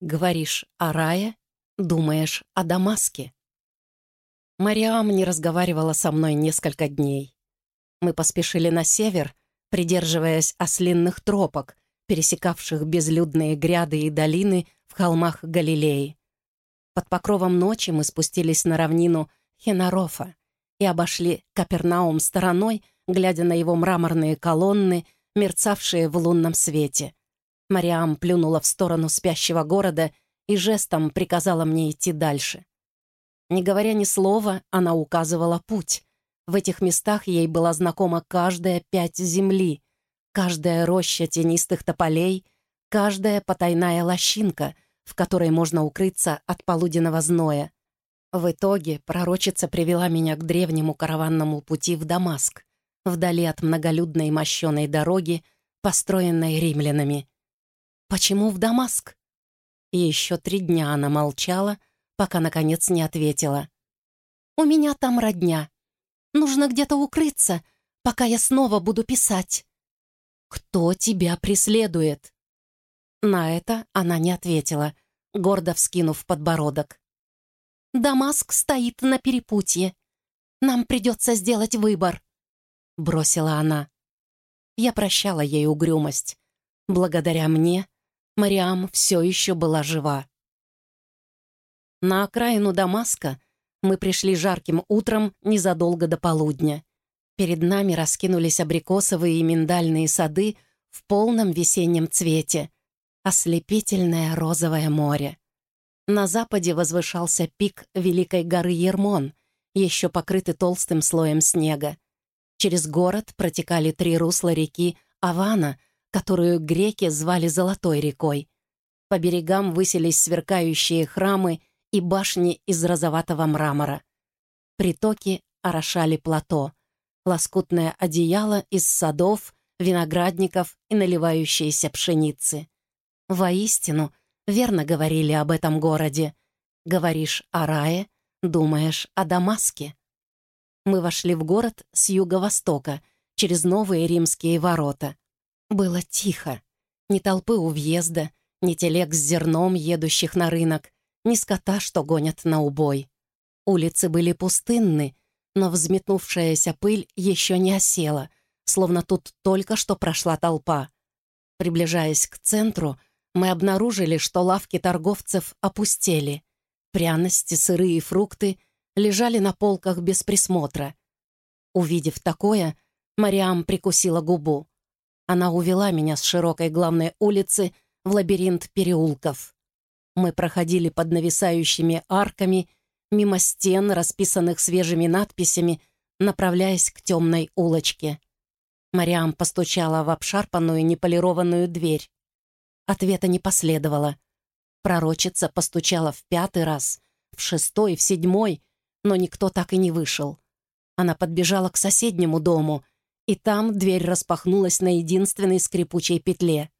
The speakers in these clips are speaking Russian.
Говоришь о рае, думаешь о Дамаске. Мариам не разговаривала со мной несколько дней. Мы поспешили на север, придерживаясь ослинных тропок, пересекавших безлюдные гряды и долины в холмах Галилеи. Под покровом ночи мы спустились на равнину Хенарофа и обошли Капернаум стороной, глядя на его мраморные колонны, мерцавшие в лунном свете. Мариам плюнула в сторону спящего города и жестом приказала мне идти дальше. Не говоря ни слова, она указывала путь. В этих местах ей была знакома каждая пять земли, каждая роща тенистых тополей, каждая потайная лощинка, в которой можно укрыться от полуденного зноя. В итоге пророчица привела меня к древнему караванному пути в Дамаск, вдали от многолюдной мощеной дороги, построенной римлянами. «Почему в Дамаск?» И еще три дня она молчала, пока, наконец, не ответила. «У меня там родня. Нужно где-то укрыться, пока я снова буду писать». «Кто тебя преследует?» На это она не ответила, гордо вскинув подбородок. «Дамаск стоит на перепутье. Нам придется сделать выбор», — бросила она. Я прощала ей угрюмость. Благодаря мне Мариам все еще была жива. На окраину Дамаска мы пришли жарким утром незадолго до полудня. Перед нами раскинулись абрикосовые и миндальные сады в полном весеннем цвете, ослепительное розовое море. На западе возвышался пик Великой горы Ермон, еще покрытый толстым слоем снега. Через город протекали три русла реки Авана, которую греки звали Золотой рекой. По берегам высились сверкающие храмы и башни из розоватого мрамора. Притоки орошали плато, лоскутное одеяло из садов, виноградников и наливающейся пшеницы. Воистину, верно говорили об этом городе. Говоришь о рае, думаешь о Дамаске. Мы вошли в город с юго-востока, через новые римские ворота. Было тихо. Ни толпы у въезда, ни телег с зерном, едущих на рынок, ни скота, что гонят на убой. Улицы были пустынны, но взметнувшаяся пыль еще не осела, словно тут только что прошла толпа. Приближаясь к центру, мы обнаружили, что лавки торговцев опустели. Пряности, сырые фрукты лежали на полках без присмотра. Увидев такое, Мариам прикусила губу. Она увела меня с широкой главной улицы в лабиринт переулков. Мы проходили под нависающими арками, мимо стен, расписанных свежими надписями, направляясь к темной улочке. Мариам постучала в обшарпанную неполированную дверь. Ответа не последовало. Пророчица постучала в пятый раз, в шестой, в седьмой, но никто так и не вышел. Она подбежала к соседнему дому, и там дверь распахнулась на единственной скрипучей петле.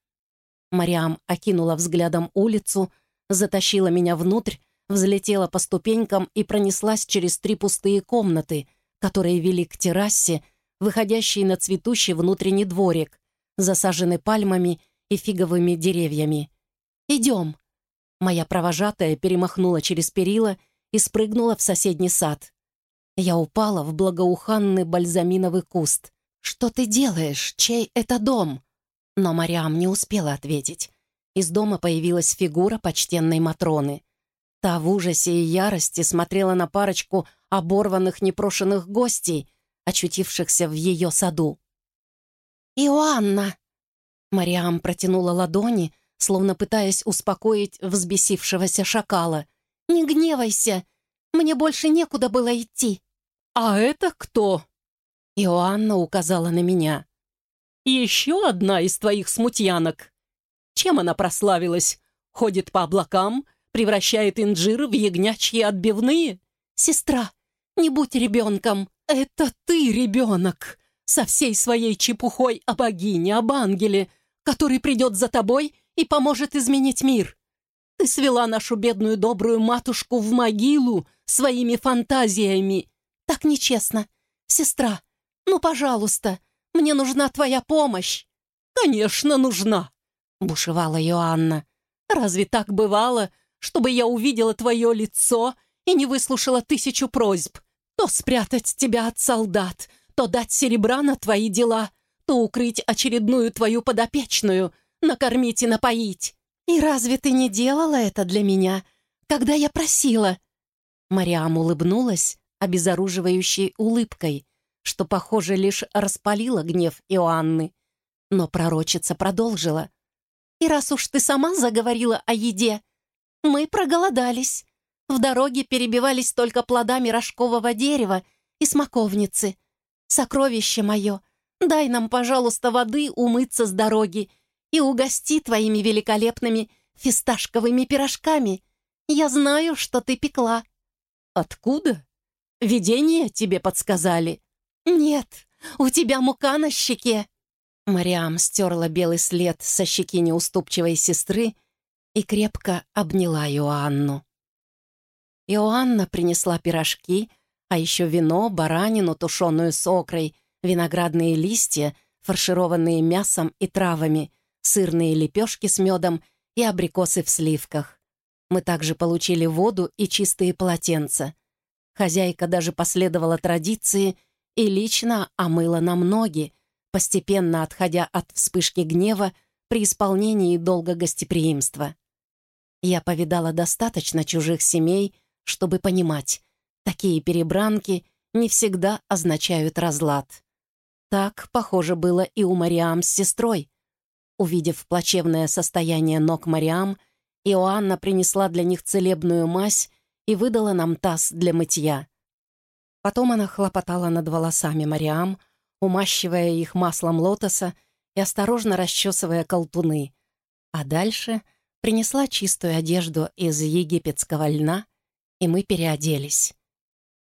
Мариам окинула взглядом улицу, затащила меня внутрь, взлетела по ступенькам и пронеслась через три пустые комнаты, которые вели к террасе, выходящей на цветущий внутренний дворик, засаженный пальмами и фиговыми деревьями. «Идем!» Моя провожатая перемахнула через перила и спрыгнула в соседний сад. Я упала в благоуханный бальзаминовый куст. «Что ты делаешь? Чей это дом?» Но Мариам не успела ответить. Из дома появилась фигура почтенной Матроны. Та в ужасе и ярости смотрела на парочку оборванных непрошенных гостей, очутившихся в ее саду. «Иоанна!» Мариам протянула ладони, словно пытаясь успокоить взбесившегося шакала. «Не гневайся! Мне больше некуда было идти!» «А это кто?» Иоанна указала на меня. «Еще одна из твоих смутьянок. Чем она прославилась? Ходит по облакам, превращает инжир в ягнячьи отбивные? Сестра, не будь ребенком. Это ты ребенок, со всей своей чепухой о богине, об ангеле, который придет за тобой и поможет изменить мир. Ты свела нашу бедную добрую матушку в могилу своими фантазиями. Так нечестно. Сестра, ну, пожалуйста, мне нужна твоя помощь». «Конечно, нужна», — бушевала Иоанна. Разве так бывало, чтобы я увидела твое лицо и не выслушала тысячу просьб? То спрятать тебя от солдат, то дать серебра на твои дела, то укрыть очередную твою подопечную, накормить и напоить. И разве ты не делала это для меня, когда я просила?» Мариам улыбнулась обезоруживающей улыбкой, что, похоже, лишь распалило гнев Иоанны. Но пророчица продолжила. «И раз уж ты сама заговорила о еде, мы проголодались. В дороге перебивались только плодами рожкового дерева и смоковницы. Сокровище мое, дай нам, пожалуйста, воды умыться с дороги и угости твоими великолепными фисташковыми пирожками. Я знаю, что ты пекла». «Откуда? Видение тебе подсказали?» «Нет, у тебя мука на щеке». Мариам стерла белый след со щеки неуступчивой сестры и крепко обняла Иоанну. Иоанна принесла пирожки, а еще вино, баранину, тушеную с окрой, виноградные листья, фаршированные мясом и травами, сырные лепешки с медом и абрикосы в сливках. Мы также получили воду и чистые полотенца. Хозяйка даже последовала традиции и лично омыла нам ноги, постепенно отходя от вспышки гнева при исполнении долга гостеприимства. Я повидала достаточно чужих семей, чтобы понимать, такие перебранки не всегда означают разлад. Так, похоже, было и у Мариам с сестрой. Увидев плачевное состояние ног Мариам, Иоанна принесла для них целебную мазь и выдала нам таз для мытья. Потом она хлопотала над волосами Мариам, умащивая их маслом лотоса и осторожно расчесывая колтуны. А дальше принесла чистую одежду из египетского льна, и мы переоделись.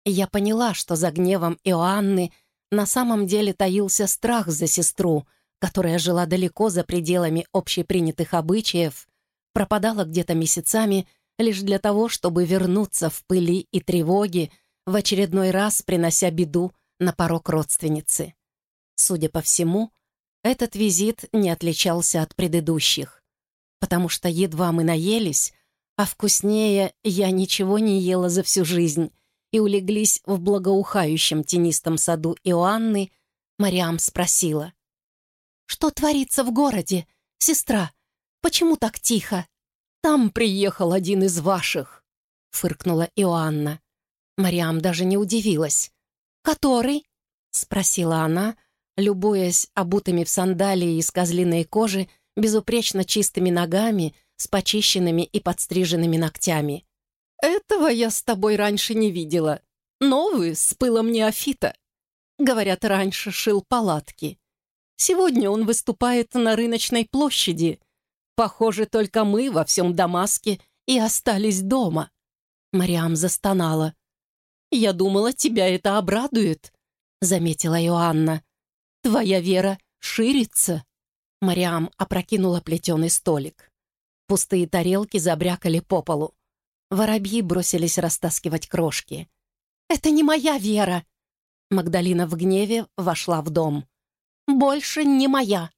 Я поняла, что за гневом Иоанны на самом деле таился страх за сестру, которая жила далеко за пределами общепринятых обычаев, пропадала где-то месяцами лишь для того, чтобы вернуться в пыли и тревоги, в очередной раз принося беду на порог родственницы. Судя по всему, этот визит не отличался от предыдущих, потому что едва мы наелись, а вкуснее я ничего не ела за всю жизнь, и улеглись в благоухающем тенистом саду Иоанны, Мариам спросила. «Что творится в городе, сестра? Почему так тихо?» «Там приехал один из ваших», — фыркнула Иоанна. Мариам даже не удивилась. «Который?» — спросила она, любуясь обутыми в сандалии из козлиной кожи, безупречно чистыми ногами, с почищенными и подстриженными ногтями. «Этого я с тобой раньше не видела. Новый, с пылом неофита. Говорят, раньше шил палатки. Сегодня он выступает на рыночной площади. Похоже, только мы во всем Дамаске и остались дома». Мариам застонала. «Я думала, тебя это обрадует», — заметила Иоанна. «Твоя вера ширится». Мариам опрокинула плетеный столик. Пустые тарелки забрякали по полу. Воробьи бросились растаскивать крошки. «Это не моя вера!» Магдалина в гневе вошла в дом. «Больше не моя!»